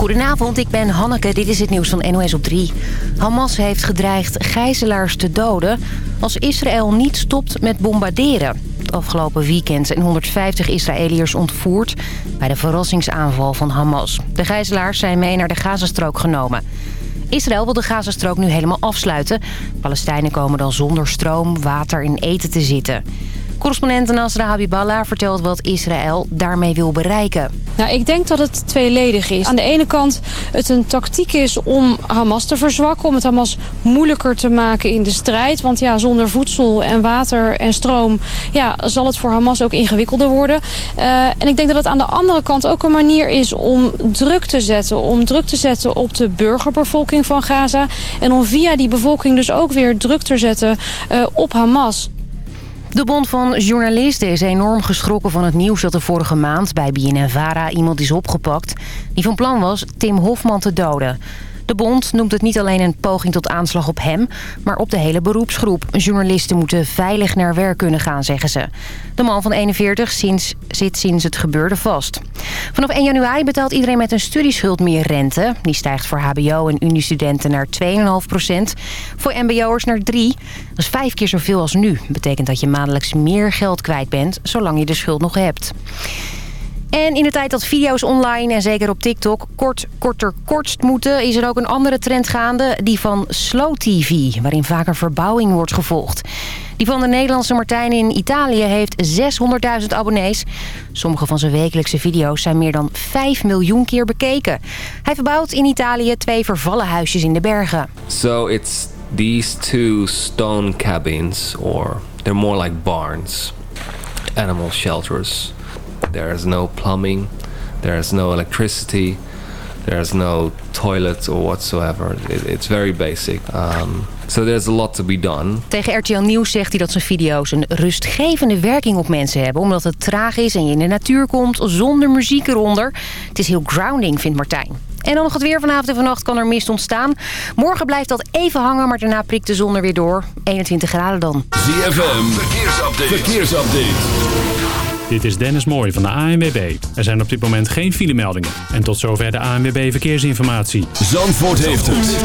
Goedenavond, ik ben Hanneke. Dit is het nieuws van NOS op 3. Hamas heeft gedreigd gijzelaars te doden als Israël niet stopt met bombarderen. Het afgelopen weekend zijn 150 Israëliërs ontvoerd bij de verrassingsaanval van Hamas. De gijzelaars zijn mee naar de Gazastrook genomen. Israël wil de Gazastrook nu helemaal afsluiten. Palestijnen komen dan zonder stroom, water en eten te zitten. Correspondent Nasra Habiballah vertelt wat Israël daarmee wil bereiken. Nou, ik denk dat het tweeledig is. Aan de ene kant het een tactiek is om Hamas te verzwakken... om het Hamas moeilijker te maken in de strijd. Want ja, zonder voedsel en water en stroom... Ja, zal het voor Hamas ook ingewikkelder worden. Uh, en ik denk dat het aan de andere kant ook een manier is om druk te zetten. Om druk te zetten op de burgerbevolking van Gaza. En om via die bevolking dus ook weer druk te zetten uh, op Hamas. De Bond van Journalisten is enorm geschrokken van het nieuws dat er vorige maand bij BNNVARA iemand is opgepakt die van plan was Tim Hofman te doden. De bond noemt het niet alleen een poging tot aanslag op hem... maar op de hele beroepsgroep. Journalisten moeten veilig naar werk kunnen gaan, zeggen ze. De man van 41 sinds, zit sinds het gebeurde vast. Vanaf 1 januari betaalt iedereen met een studieschuld meer rente. Die stijgt voor hbo- en uniestudenten naar 2,5 procent. Voor mbo'ers naar 3. Dat is vijf keer zoveel als nu. Betekent dat je maandelijks meer geld kwijt bent... zolang je de schuld nog hebt. En in de tijd dat video's online en zeker op TikTok kort, korter, kortst moeten... is er ook een andere trend gaande, die van slow TV... waarin vaker verbouwing wordt gevolgd. Die van de Nederlandse Martijn in Italië heeft 600.000 abonnees. Sommige van zijn wekelijkse video's zijn meer dan 5 miljoen keer bekeken. Hij verbouwt in Italië twee vervallen huisjes in de bergen. So it's these two stone cabins, or they're more like barns, animal shelters... There is no plumbing. There is no electricity. There is no toilet or whatsoever. It, it's very basic. Um, so there's a lot to be done. Tegen RTL Nieuws zegt hij dat zijn video's een rustgevende werking op mensen hebben. Omdat het traag is en je in de natuur komt zonder muziek eronder. Het is heel grounding, vindt Martijn. En dan nog het weer vanavond en vannacht kan er mist ontstaan. Morgen blijft dat even hangen, maar daarna prikt de zon er weer door. 21 graden dan. ZFM, verkeersupdate. verkeersupdate. Dit is Dennis Mooij van de ANWB. Er zijn op dit moment geen filemeldingen. En tot zover de ANWB Verkeersinformatie. Zandvoort heeft het.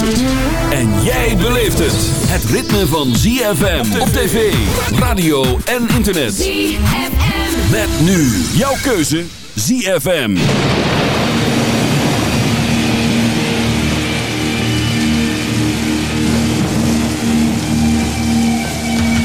En jij beleeft het. Het ritme van ZFM op tv, radio en internet. ZFM. Met nu jouw keuze ZFM.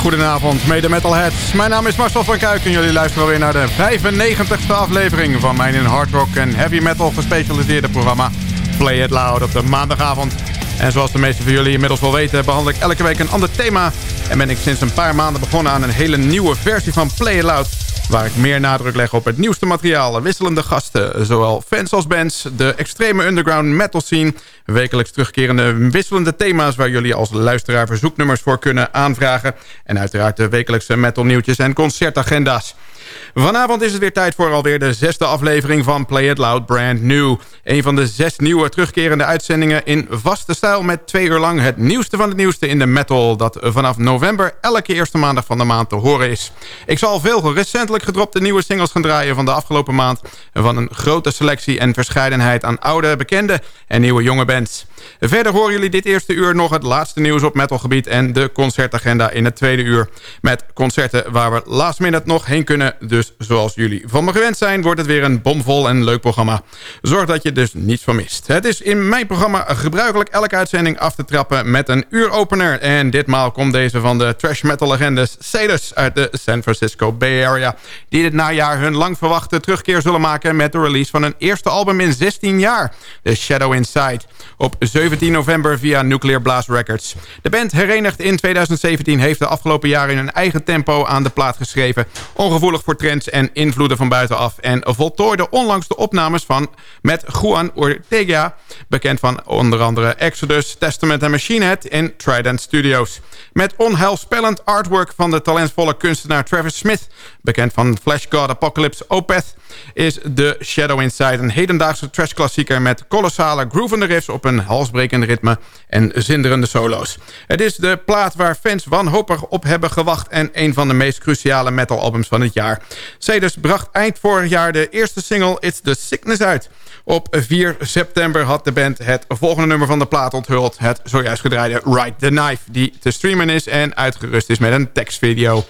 Goedenavond, mede metalheads. Mijn naam is Marcel van Kuik en jullie luisteren alweer naar de 95ste aflevering van mijn in hard rock en heavy metal gespecialiseerde programma Play It Loud op de maandagavond. En zoals de meesten van jullie inmiddels wel weten, behandel ik elke week een ander thema. En ben ik sinds een paar maanden begonnen aan een hele nieuwe versie van Play It Loud waar ik meer nadruk leg op het nieuwste materiaal, wisselende gasten, zowel fans als bands, de extreme underground metal scene, wekelijks terugkerende wisselende thema's waar jullie als luisteraar verzoeknummers voor kunnen aanvragen. En uiteraard de wekelijkse metal nieuwtjes en concertagenda's. Vanavond is het weer tijd voor alweer de zesde aflevering van Play It Loud Brand New. Een van de zes nieuwe terugkerende uitzendingen in vaste stijl... met twee uur lang het nieuwste van het nieuwste in de metal... dat vanaf november elke eerste maandag van de maand te horen is. Ik zal veel recentelijk gedropte nieuwe singles gaan draaien van de afgelopen maand... van een grote selectie en verscheidenheid aan oude, bekende en nieuwe jonge bands. Verder horen jullie dit eerste uur nog het laatste nieuws op metalgebied... en de concertagenda in het tweede uur. Met concerten waar we last minute nog heen kunnen. Dus zoals jullie van me gewend zijn... wordt het weer een bomvol en leuk programma. Zorg dat je dus niets van mist. Het is in mijn programma gebruikelijk elke uitzending af te trappen... met een uuropener. En ditmaal komt deze van de trash metal legendes Sadus uit de San Francisco Bay Area... die dit najaar hun lang verwachte terugkeer zullen maken... met de release van hun eerste album in 16 jaar. The Shadow Inside. Op 17 november via Nuclear Blast Records. De band herenigd in 2017 heeft de afgelopen jaren in een eigen tempo aan de plaat geschreven. Ongevoelig voor trends en invloeden van buitenaf. En voltooide onlangs de opnames van met Juan Ortega. Bekend van onder andere Exodus, Testament en Machine Head in Trident Studios. Met onheilspellend artwork van de talentvolle kunstenaar Travis Smith. Bekend van Flash God Apocalypse Opeth. Is The Shadow Inside een hedendaagse trashklassieker met kolossale groovende riffs op een halsbrekend ritme en zinderende solo's. Het is de plaat waar fans wanhopig op hebben gewacht... en een van de meest cruciale metalalbums van het jaar. Cedus bracht eind vorig jaar de eerste single It's the Sickness uit... Op 4 september had de band het volgende nummer van de plaat onthuld. Het zojuist gedraaide Ride the Knife. Die te streamen is en uitgerust is met een tekstvideo.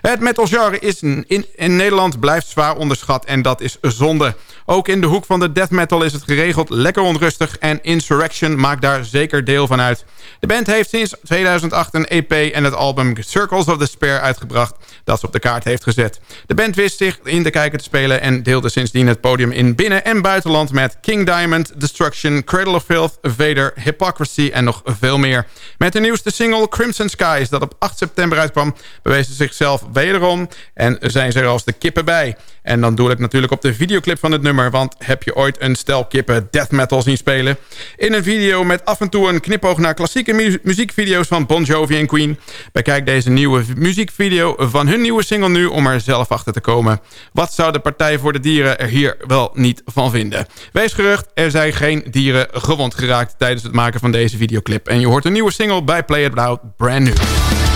Het metalgenre is in, in Nederland blijft zwaar onderschat en dat is zonde. Ook in de hoek van de death metal is het geregeld lekker onrustig... en Insurrection maakt daar zeker deel van uit. De band heeft sinds 2008 een EP en het album Circles of Despair uitgebracht... dat ze op de kaart heeft gezet. De band wist zich in de kijker te spelen... en deelde sindsdien het podium in binnen- en buitenland... met King Diamond, Destruction, Cradle of Filth, Vader, Hypocrisy en nog veel meer. Met de nieuwste single Crimson Skies dat op 8 september uitkwam... bewezen zichzelf wederom en zijn ze er als de kippen bij... En dan doe ik natuurlijk op de videoclip van het nummer... want heb je ooit een stel kippen death metal zien spelen? In een video met af en toe een knipoog naar klassieke muziekvideo's van Bon Jovi en Queen. Bekijk deze nieuwe muziekvideo van hun nieuwe single nu... om er zelf achter te komen. Wat zou de Partij voor de Dieren er hier wel niet van vinden? Wees gerucht, er zijn geen dieren gewond geraakt... tijdens het maken van deze videoclip. En je hoort een nieuwe single bij Play It Loud, brand new.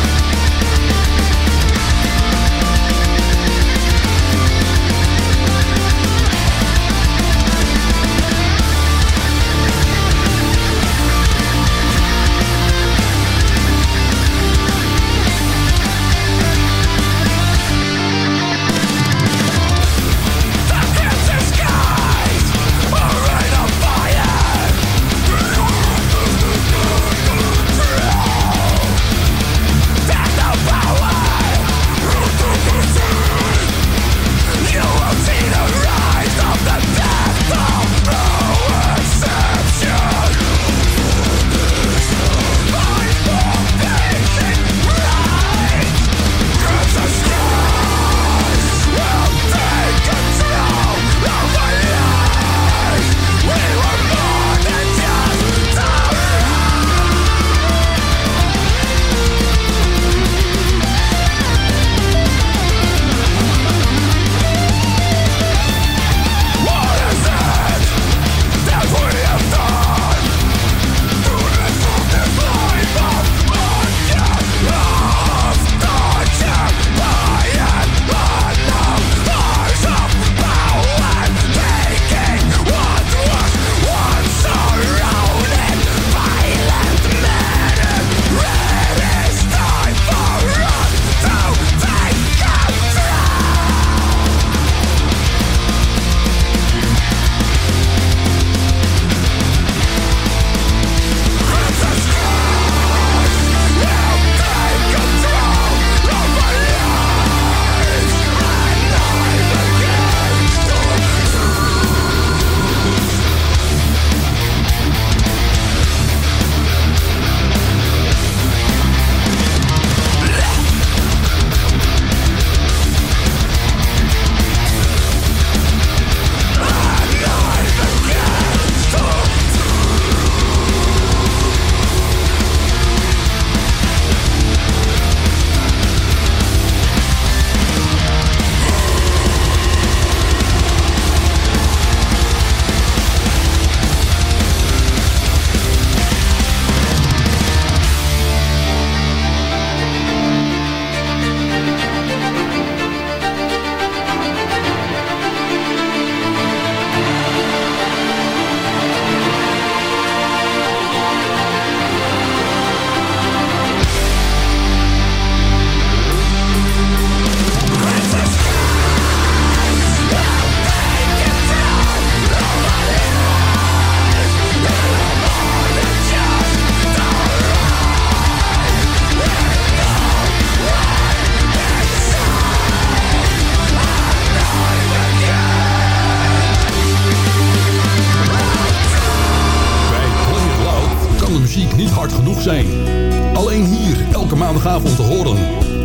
Elke maandagavond te horen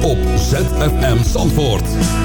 op ZFM Zandvoort.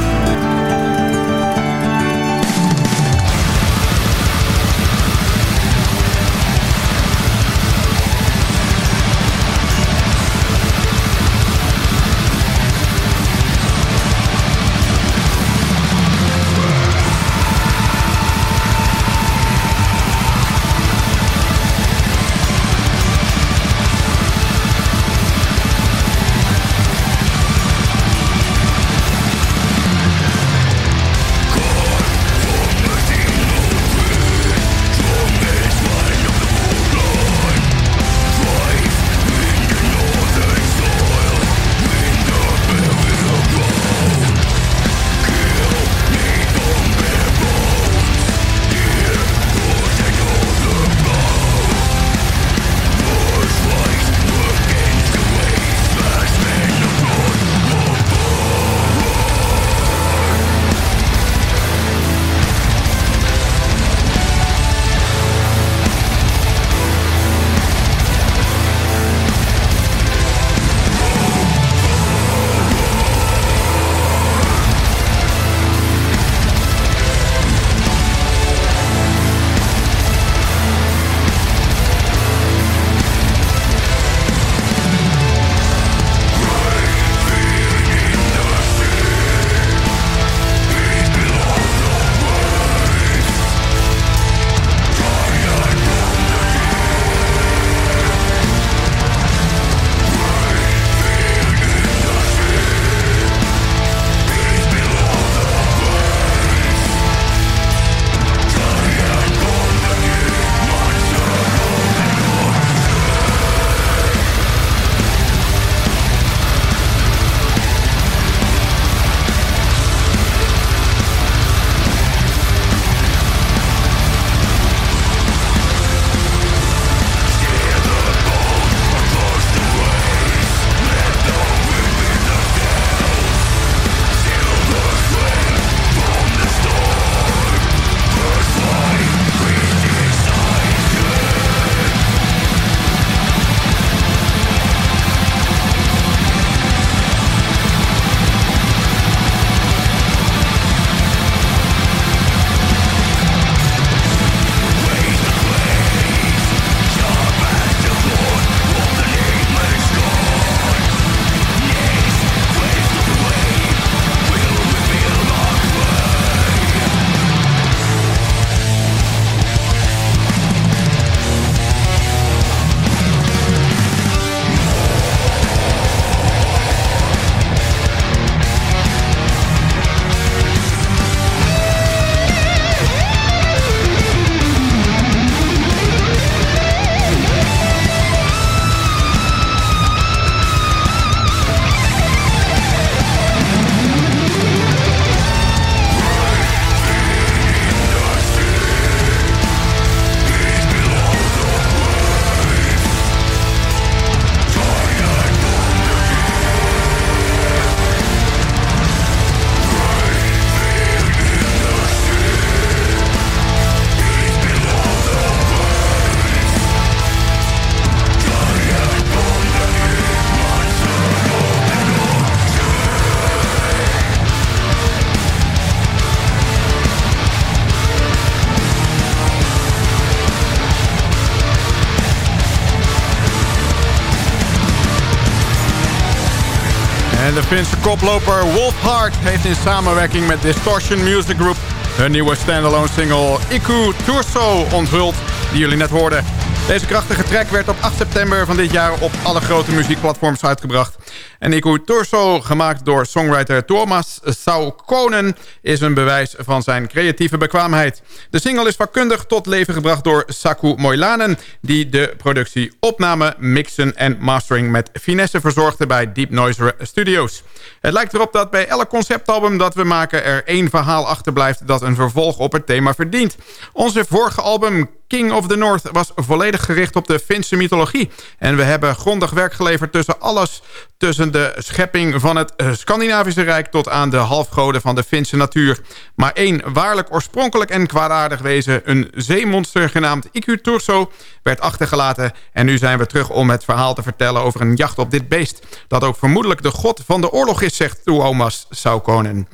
Finse koploper Wolfhard heeft in samenwerking met Distortion Music Group... hun nieuwe standalone single Iku Turso onthuld, die jullie net hoorden. Deze krachtige track werd op 8 september van dit jaar op alle grote muziekplatforms uitgebracht. En Iku Torso, gemaakt door songwriter Thomas Saukonen... is een bewijs van zijn creatieve bekwaamheid. De single is vakkundig tot leven gebracht door Saku Moilanen... die de productie opname, mixen en mastering met finesse verzorgde bij Deep Noise Studios. Het lijkt erop dat bij elk conceptalbum dat we maken... er één verhaal achterblijft dat een vervolg op het thema verdient. Onze vorige album King of the North was volledig gericht op de Finse mythologie. En we hebben grondig werk geleverd tussen alles tussen de schepping van het eh, Scandinavische Rijk... tot aan de halfgoden van de Finse natuur. Maar één waarlijk oorspronkelijk en kwaadaardig wezen... een zeemonster genaamd Iku Turso werd achtergelaten... en nu zijn we terug om het verhaal te vertellen over een jacht op dit beest... dat ook vermoedelijk de god van de oorlog is, zegt Tuomas Saukonen.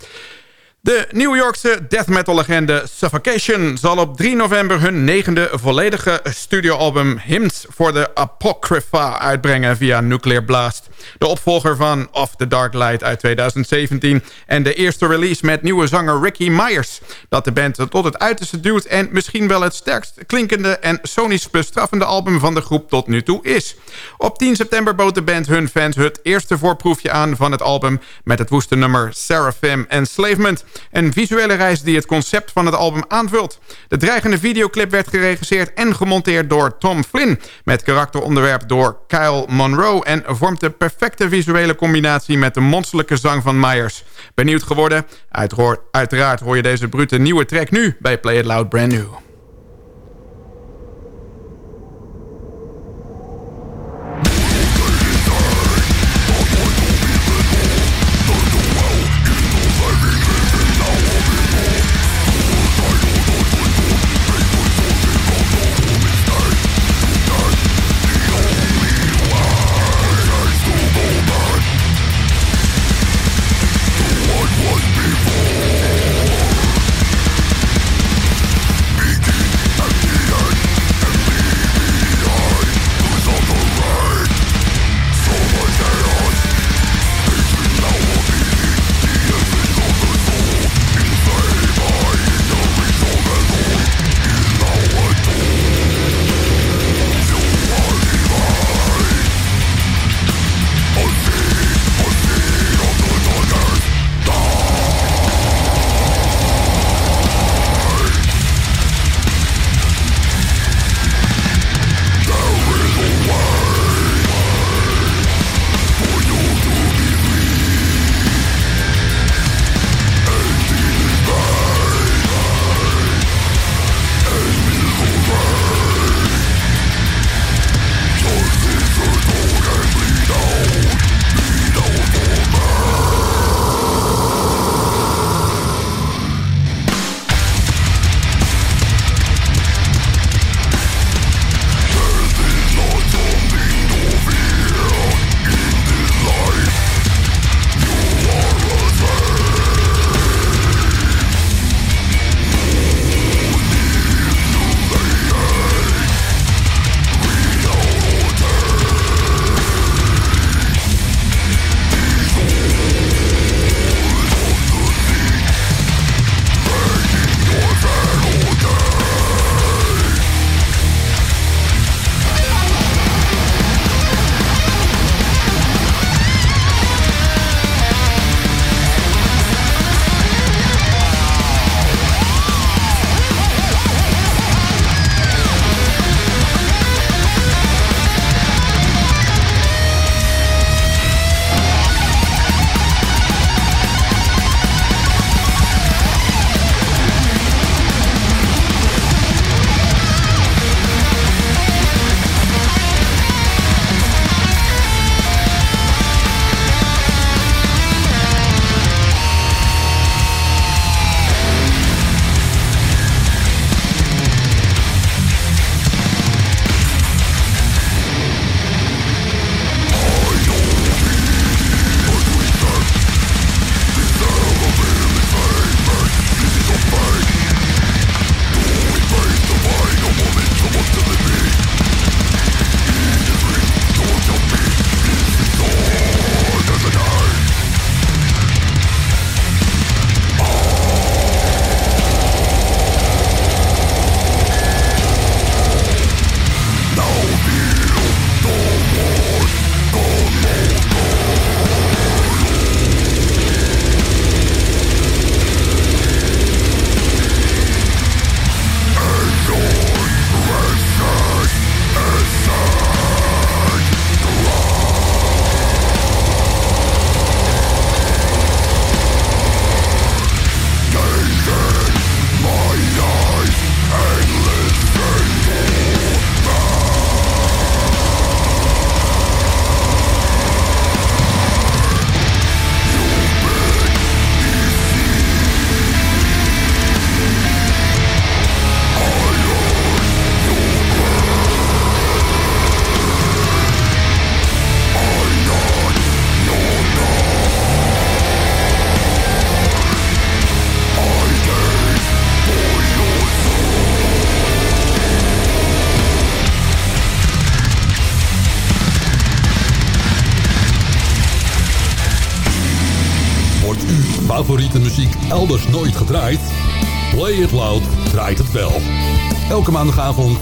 De New Yorkse death metal legende Suffocation zal op 3 november hun negende volledige studioalbum Hymns for the Apocrypha uitbrengen via Nuclear Blast. De opvolger van Off the Dark Light uit 2017 en de eerste release met nieuwe zanger Ricky Myers. Dat de band tot het uiterste duwt en misschien wel het sterkst klinkende en sonisch bestraffende album van de groep tot nu toe is. Op 10 september bood de band hun fans het eerste voorproefje aan van het album met het woeste nummer Seraphim Enslavement. Een visuele reis die het concept van het album aanvult. De dreigende videoclip werd geregisseerd en gemonteerd door Tom Flynn... met karakteronderwerp door Kyle Monroe... en vormt de perfecte visuele combinatie met de monsterlijke zang van Myers. Benieuwd geworden? Uiteraard hoor je deze brute nieuwe track nu bij Play It Loud Brand New. Maandagavond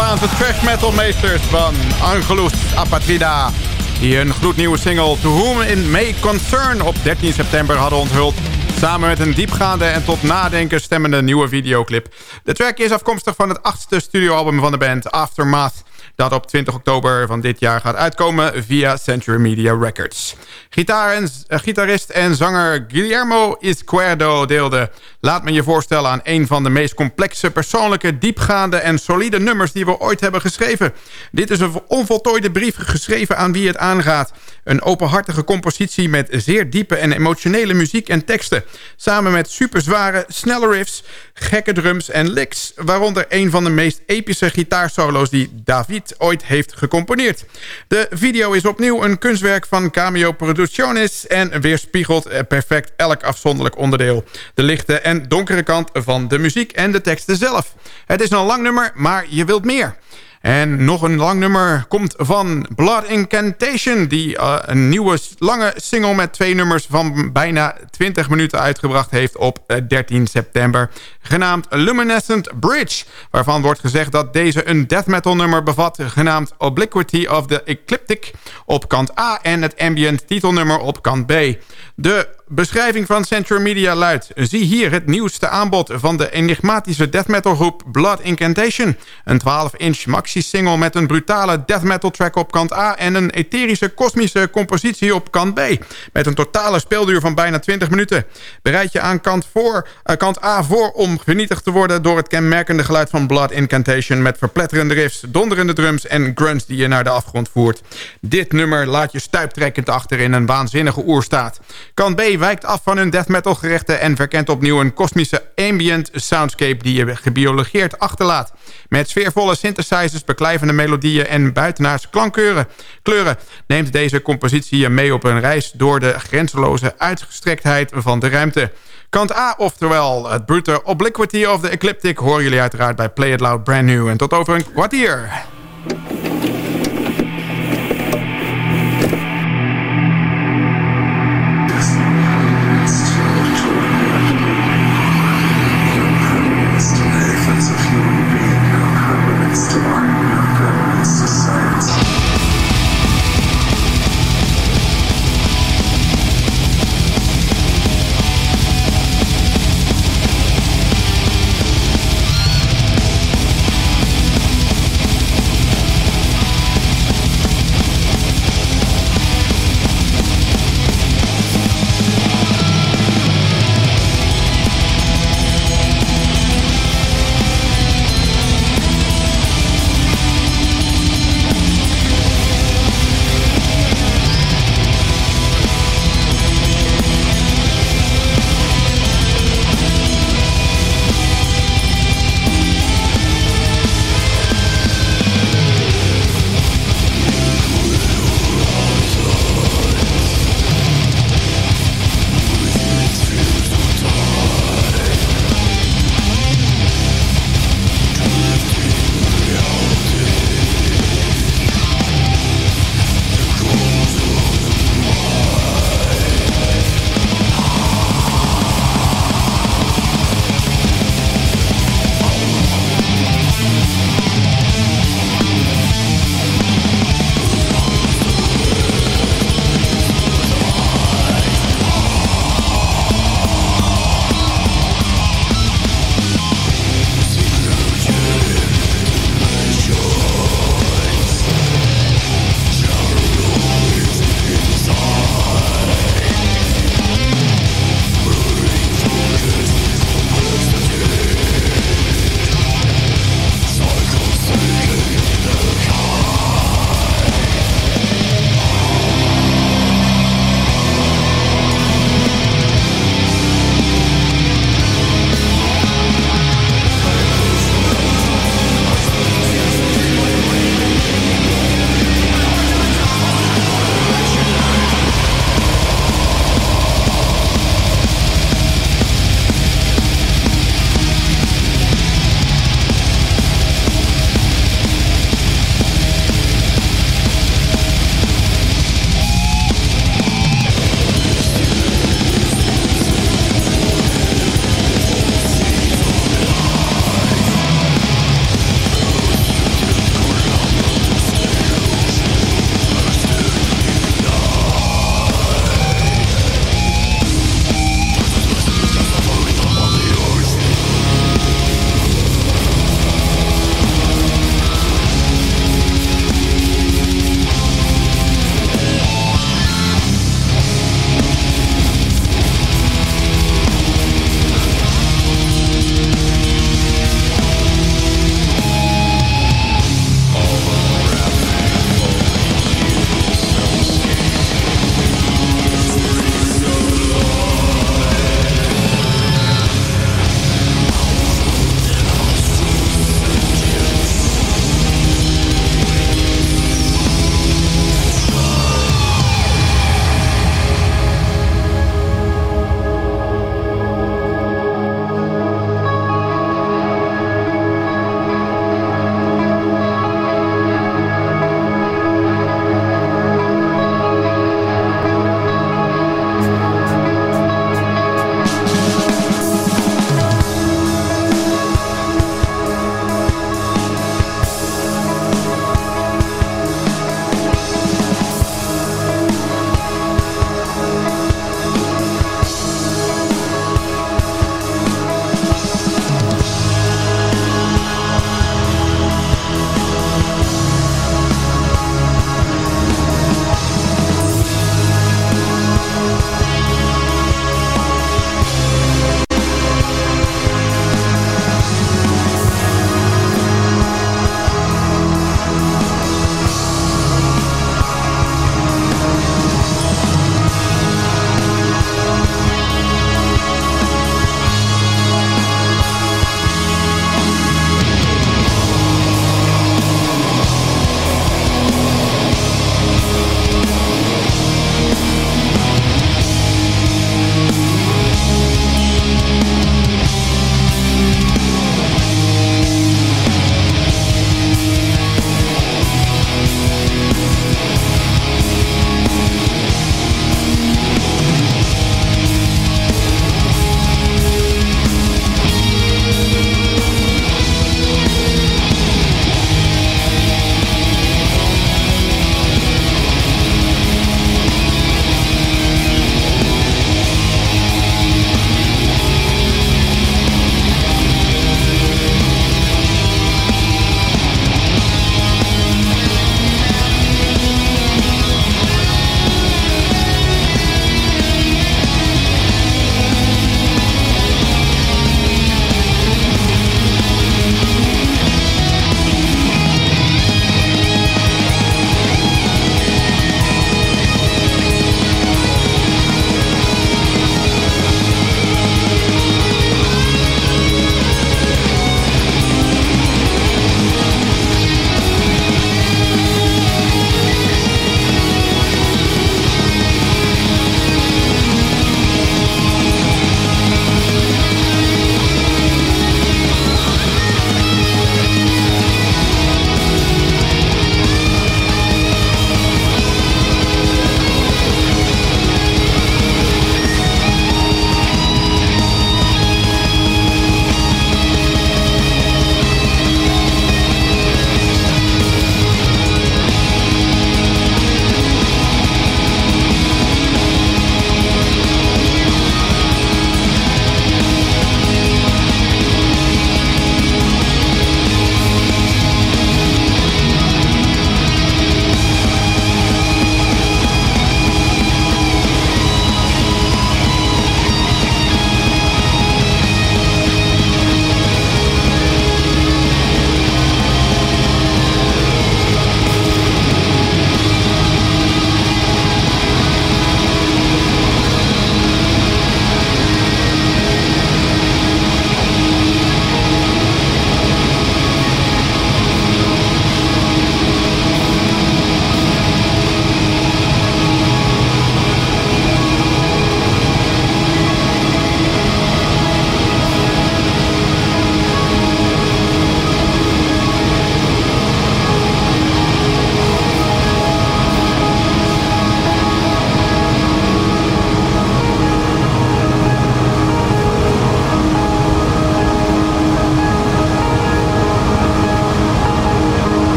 Spaanse thrash metal meesters van Angelus Apatrida. Die een gloednieuwe single To Whom It May Concern op 13 september hadden onthuld. Samen met een diepgaande en tot nadenken stemmende nieuwe videoclip. De track is afkomstig van het achtste studioalbum van de band Aftermath dat op 20 oktober van dit jaar gaat uitkomen via Century Media Records. Gitaar en, eh, gitarist en zanger Guillermo Izquierdo deelde... Laat me je voorstellen aan een van de meest complexe, persoonlijke, diepgaande en solide nummers die we ooit hebben geschreven. Dit is een onvoltooide brief geschreven aan wie het aangaat. Een openhartige compositie met zeer diepe en emotionele muziek en teksten. Samen met superzware, snelle riffs, gekke drums en licks. Waaronder een van de meest epische gitaarsolo's die David ooit heeft gecomponeerd. De video is opnieuw een kunstwerk van Cameo Producciones... en weerspiegelt eh, perfect elk afzonderlijk onderdeel. De lichte en donkere kant van de muziek en de teksten zelf. Het is een lang nummer, maar je wilt meer. En nog een lang nummer komt van Blood Incantation... die uh, een nieuwe lange single met twee nummers van bijna 20 minuten uitgebracht heeft op 13 september... genaamd Luminescent Bridge... waarvan wordt gezegd dat deze een death metal nummer bevat... genaamd Obliquity of the Ecliptic op kant A... en het ambient titelnummer op kant B. De beschrijving van Century Media luidt... Zie hier het nieuwste aanbod van de enigmatische death metal groep Blood Incantation. Een 12-inch maxi-single met een brutale death metal track op kant A... en een etherische kosmische compositie op kant B. Met een totale speelduur van bijna 20 minuten. Bereid je aan kant, voor, uh, kant A voor om vernietigd te worden... door het kenmerkende geluid van Blood Incantation... met verpletterende riffs, donderende drums en grunts die je naar de afgrond voert. Dit nummer laat je stuiptrekkend achter in een waanzinnige oerstaat. Kant B wijkt af van hun death metal gerechten... en verkent opnieuw een kosmische ambient soundscape... die je gebiologeerd achterlaat. Met sfeervolle synthesizers, beklijvende melodieën... en buitenaars klankkleuren kleuren, neemt deze compositie je mee op een reis... door de grenzeloze uitgestrektheid van de ruimte. Kant A, oftewel het brute obliquity of the ecliptic... horen jullie uiteraard bij Play It Loud Brand New. En tot over een kwartier.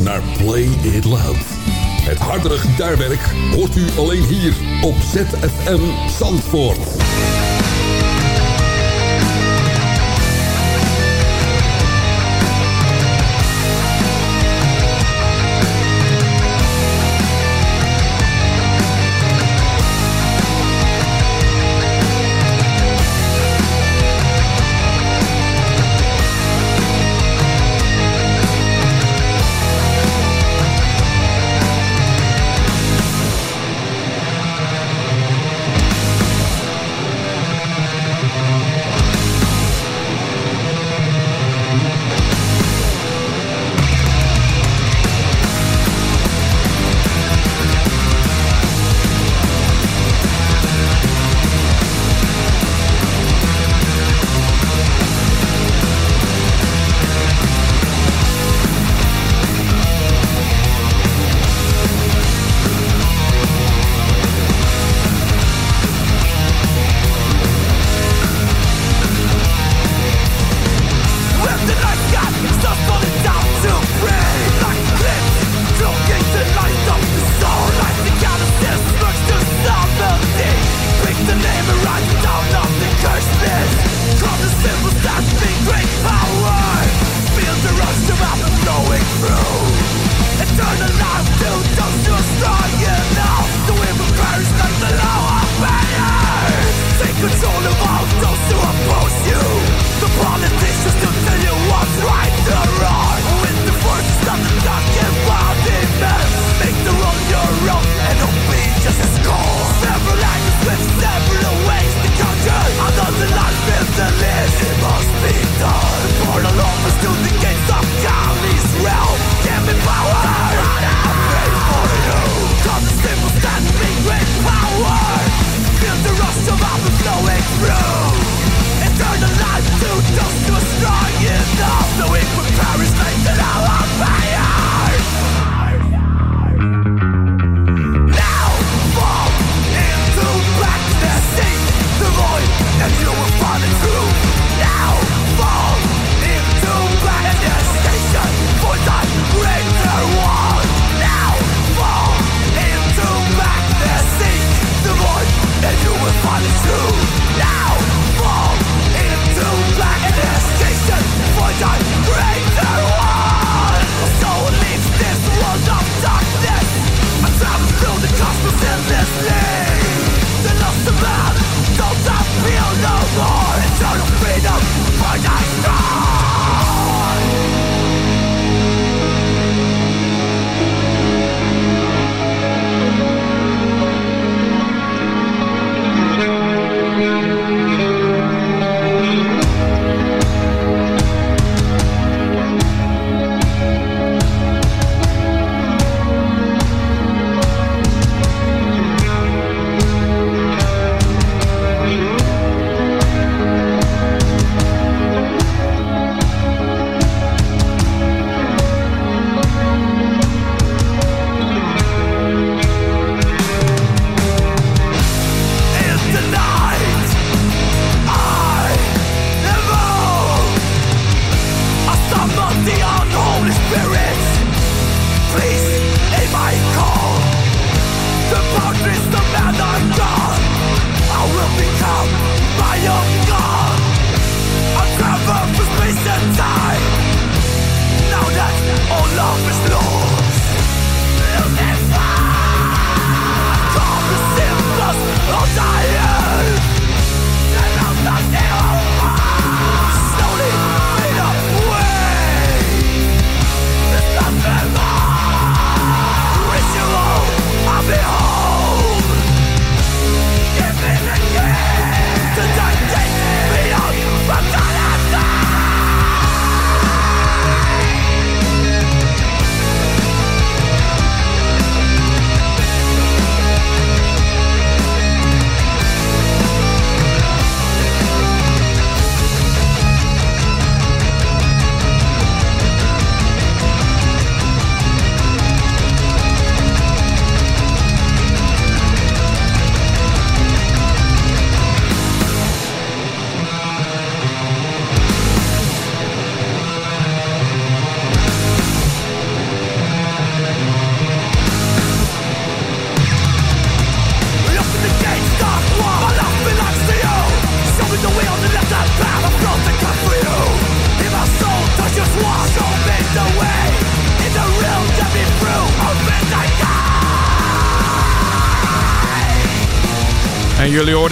Naar Play It Loud. Het hardere gitaarwerk hoort u alleen hier op ZFM Zandvoort.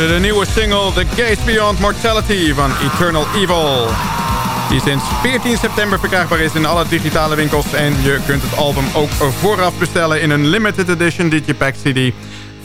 De nieuwe single The Gates Beyond Mortality van Eternal Evil. Die sinds 14 september verkrijgbaar is in alle digitale winkels. En je kunt het album ook vooraf bestellen in een limited edition digipack CD.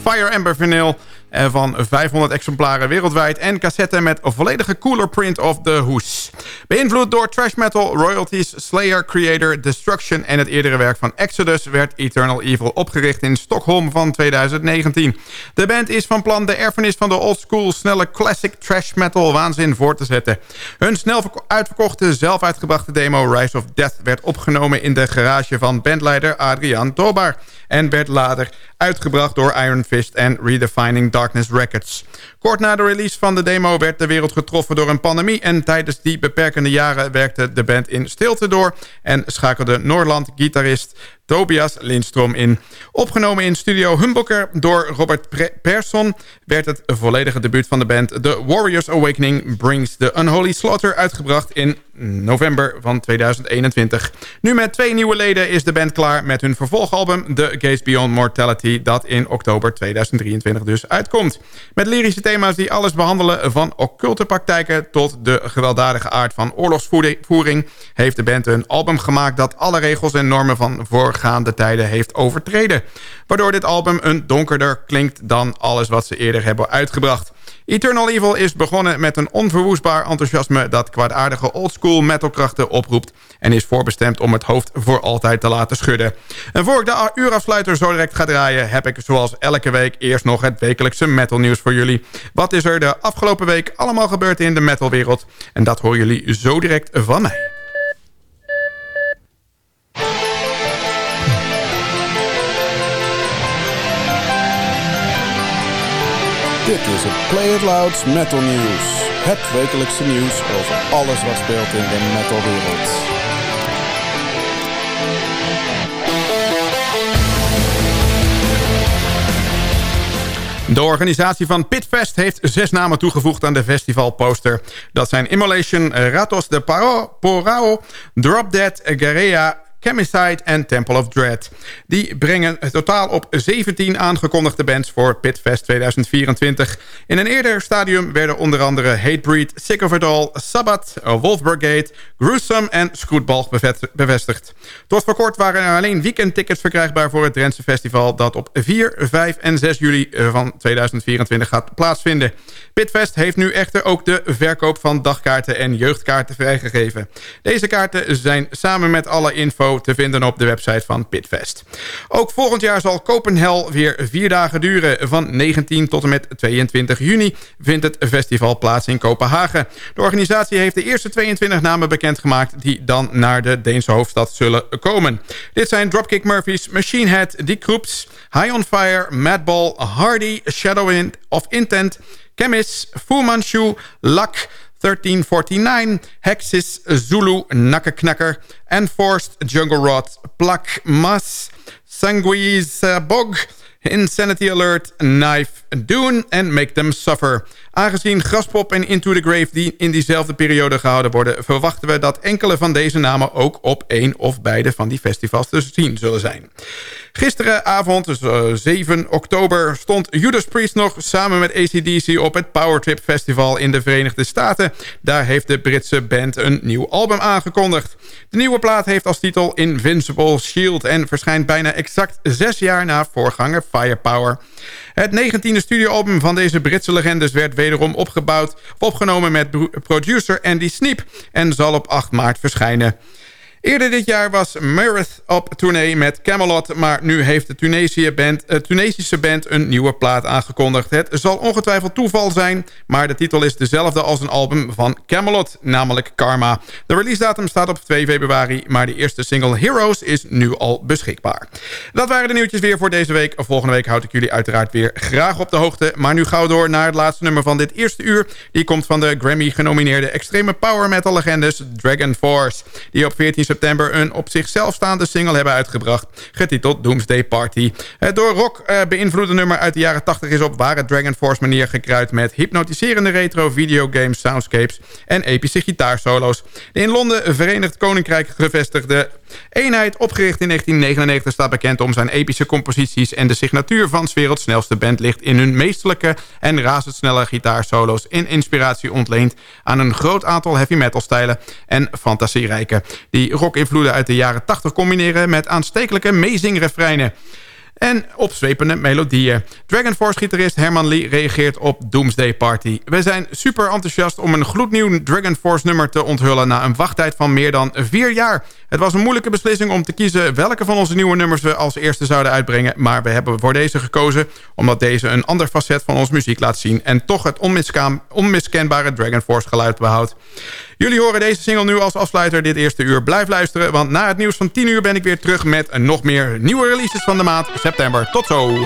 Fire Ember vinyl van 500 exemplaren wereldwijd... en cassette met volledige cooler print of The Hoes. Beïnvloed door trash metal, royalties, Slayer, Creator, Destruction... en het eerdere werk van Exodus werd Eternal Evil opgericht in Stockholm van 2019. De band is van plan de erfenis van de oldschool snelle classic trash metal waanzin voor te zetten. Hun snel uitverkochte, zelf uitgebrachte demo Rise of Death... werd opgenomen in de garage van bandleider Adriaan Dobar... en werd later uitgebracht door Iron Fist en Redefining Records. Kort na de release van de demo werd de wereld getroffen door een pandemie... en tijdens die beperkende jaren werkte de band in stilte door... en schakelde Noorland-gitarist Tobias Lindstrom in. Opgenomen in studio Humbucker door Robert Persson... werd het volledige debuut van de band The Warriors Awakening Brings the Unholy Slaughter uitgebracht in november van 2021. Nu met twee nieuwe leden is de band klaar met hun vervolgalbum The Gaze Beyond Mortality... dat in oktober 2023 dus uitkomt. Met lyrische thema's die alles behandelen van occulte praktijken... tot de gewelddadige aard van oorlogsvoering... heeft de band een album gemaakt dat alle regels en normen van voorgaande tijden heeft overtreden. Waardoor dit album een donkerder klinkt dan alles wat ze eerder hebben uitgebracht. Eternal Evil is begonnen met een onverwoestbaar enthousiasme... dat kwaadaardige oldschool metalkrachten oproept... en is voorbestemd om het hoofd voor altijd te laten schudden. En voor ik de uurafsluiter zo direct ga draaien... heb ik zoals elke week eerst nog het wekelijkse metalnieuws voor jullie. Wat is er de afgelopen week allemaal gebeurd in de metalwereld? En dat horen jullie zo direct van mij. Dit is het Play It Louds Metal News. Het wekelijkse nieuws over alles wat speelt in de metalwereld. De organisatie van Pitfest heeft zes namen toegevoegd aan de festivalposter. Dat zijn Immolation, Ratos de Porao, Drop Dead, Guerrea, Chemicide en Temple of Dread. Die brengen het totaal op 17 aangekondigde bands voor Pitfest 2024. In een eerder stadium werden onder andere Hatebreed, Sick of It All, Sabbath, Wolf Brigade, Gruesome en Scrootbalg bevestigd. Tot voor kort waren er alleen weekendtickets verkrijgbaar voor het Drentse Festival... dat op 4, 5 en 6 juli van 2024 gaat plaatsvinden. Pitfest heeft nu echter ook de verkoop van dagkaarten en jeugdkaarten vrijgegeven. Deze kaarten zijn samen met alle info te vinden op de website van Pitfest. Ook volgend jaar zal Copenhel weer vier dagen duren. Van 19 tot en met 22 juni vindt het festival plaats in Kopenhagen. De organisatie heeft de eerste 22 namen bekendgemaakt... die dan naar de Deense hoofdstad zullen komen. Dit zijn Dropkick Murphys, Machine Head, Die Kroops... High on Fire, Madball, Hardy, Shadow of Intent... Chemis, Fu Manchu, Luck... 1349, Hexis, Zulu, Nakkenknakker, Enforced, Jungle Rot, Plak, Mas, Sanguise Bog, Insanity Alert, Knife, Dune en Make Them Suffer. Aangezien Graspop en Into the Grave die in diezelfde periode gehouden worden... verwachten we dat enkele van deze namen ook op één of beide van die festivals te zien zullen zijn. Gisteravond, dus 7 oktober, stond Judas Priest nog samen met ACDC op het Powertrip Festival in de Verenigde Staten. Daar heeft de Britse band een nieuw album aangekondigd. De nieuwe plaat heeft als titel Invincible Shield en verschijnt bijna exact zes jaar na voorganger Firepower. Het 19e studioalbum van deze Britse legendes werd wederom opgebouwd, opgenomen met producer Andy Sneap en zal op 8 maart verschijnen. Eerder dit jaar was Meredith op tournee met Camelot... maar nu heeft de band, uh, Tunesische band een nieuwe plaat aangekondigd. Het zal ongetwijfeld toeval zijn... maar de titel is dezelfde als een album van Camelot, namelijk Karma. De release datum staat op 2 februari... maar de eerste single Heroes is nu al beschikbaar. Dat waren de nieuwtjes weer voor deze week. Volgende week houd ik jullie uiteraard weer graag op de hoogte... maar nu gauw door naar het laatste nummer van dit eerste uur. Die komt van de Grammy-genomineerde extreme power metal legendes Dragon Force... die op 14 september een op zichzelf staande single hebben uitgebracht, getiteld Doomsday Party. Het door rock uh, beïnvloede nummer uit de jaren 80 is op ware Dragon Force manier gekruid met hypnotiserende retro videogames, soundscapes en epische gitaarsolo's. De in Londen Verenigd Koninkrijk gevestigde eenheid, opgericht in 1999, staat bekend om zijn epische composities en de signatuur van 's werelds snelste band ligt in hun meesterlijke en razendsnelle gitaarsolo's in inspiratie ontleend aan een groot aantal heavy metal stijlen en fantasierijke, die rock-invloeden uit de jaren 80 combineren met aanstekelijke amazing refreinen en opzwepende melodieën. Dragon Force-gitarist Herman Lee reageert op Doomsday Party. We zijn super enthousiast om een gloednieuw Dragon Force nummer te onthullen... na een wachttijd van meer dan vier jaar. Het was een moeilijke beslissing om te kiezen welke van onze nieuwe nummers we als eerste zouden uitbrengen... maar we hebben voor deze gekozen omdat deze een ander facet van onze muziek laat zien... en toch het onmiskenbare Dragon Force geluid behoudt. Jullie horen deze single nu als afsluiter dit eerste uur. Blijf luisteren, want na het nieuws van 10 uur ben ik weer terug... met nog meer nieuwe releases van de maand september. Tot zo!